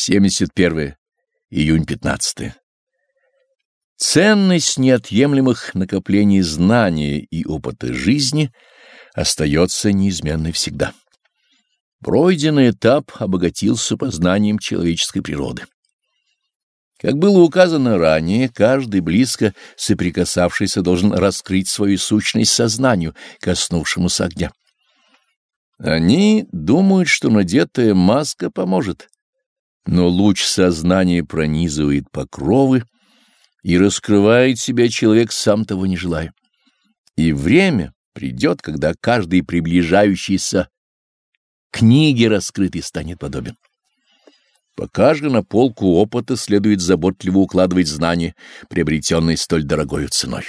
71 июнь 15 Ценность неотъемлемых накоплений знания и опыта жизни остается неизменной всегда. Пройденный этап обогатился познанием человеческой природы. Как было указано ранее, каждый близко соприкасавшийся должен раскрыть свою сущность сознанию, коснувшемуся огня. Они думают, что надетая маска поможет, но луч сознания пронизывает покровы, и раскрывает себя человек, сам того не желая. И время придет, когда каждый приближающийся книге раскрытый станет подобен. Пока же на полку опыта следует заботливо укладывать знания, приобретенные столь дорогою ценой.